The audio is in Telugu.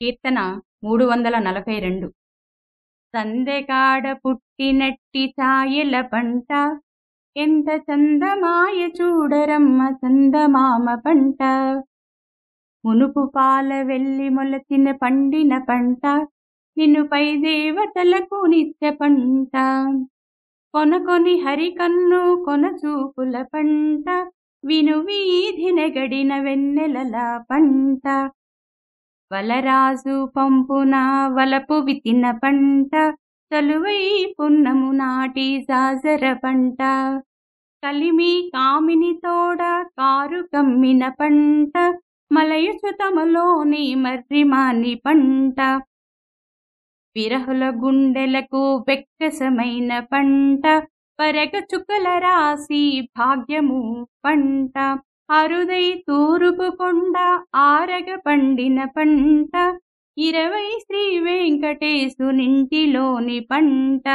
కీర్తన మూడు వందల నలభై రెండు. సందెకాడ పుట్టినట్టి ఛాయల పంట ఎంత చందమాయ చూడరమ్మ చందమామ పంట. మునుపు పాల వెళ్ళి మొలచిన పండిన పంట నిన్ను పై దేవతలకు నిత్య పంట. కొనకొని హరికన్ను కొన చూపుల పంట విను వీధిన గడిన వెన్నెలల పంట. వలరాజు పంపున వలపు వితిన పంట చలువై పున్నము నాటి జాజర పంట. కలిమి కామిని తోడ కారు కమ్మిన పంట మలయుచుతములోని మర్రిమాని పంట. విరహుల గుండెలకు వెక్కసమైన పంట పరగ చుక్కల రాసి భాగ్యము పంట. అరుదై తూరుపు కొండ ఆరగ పండిన పంట ఇరవై శ్రీ వెంకటేశునింటిలోని పంట.